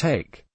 take.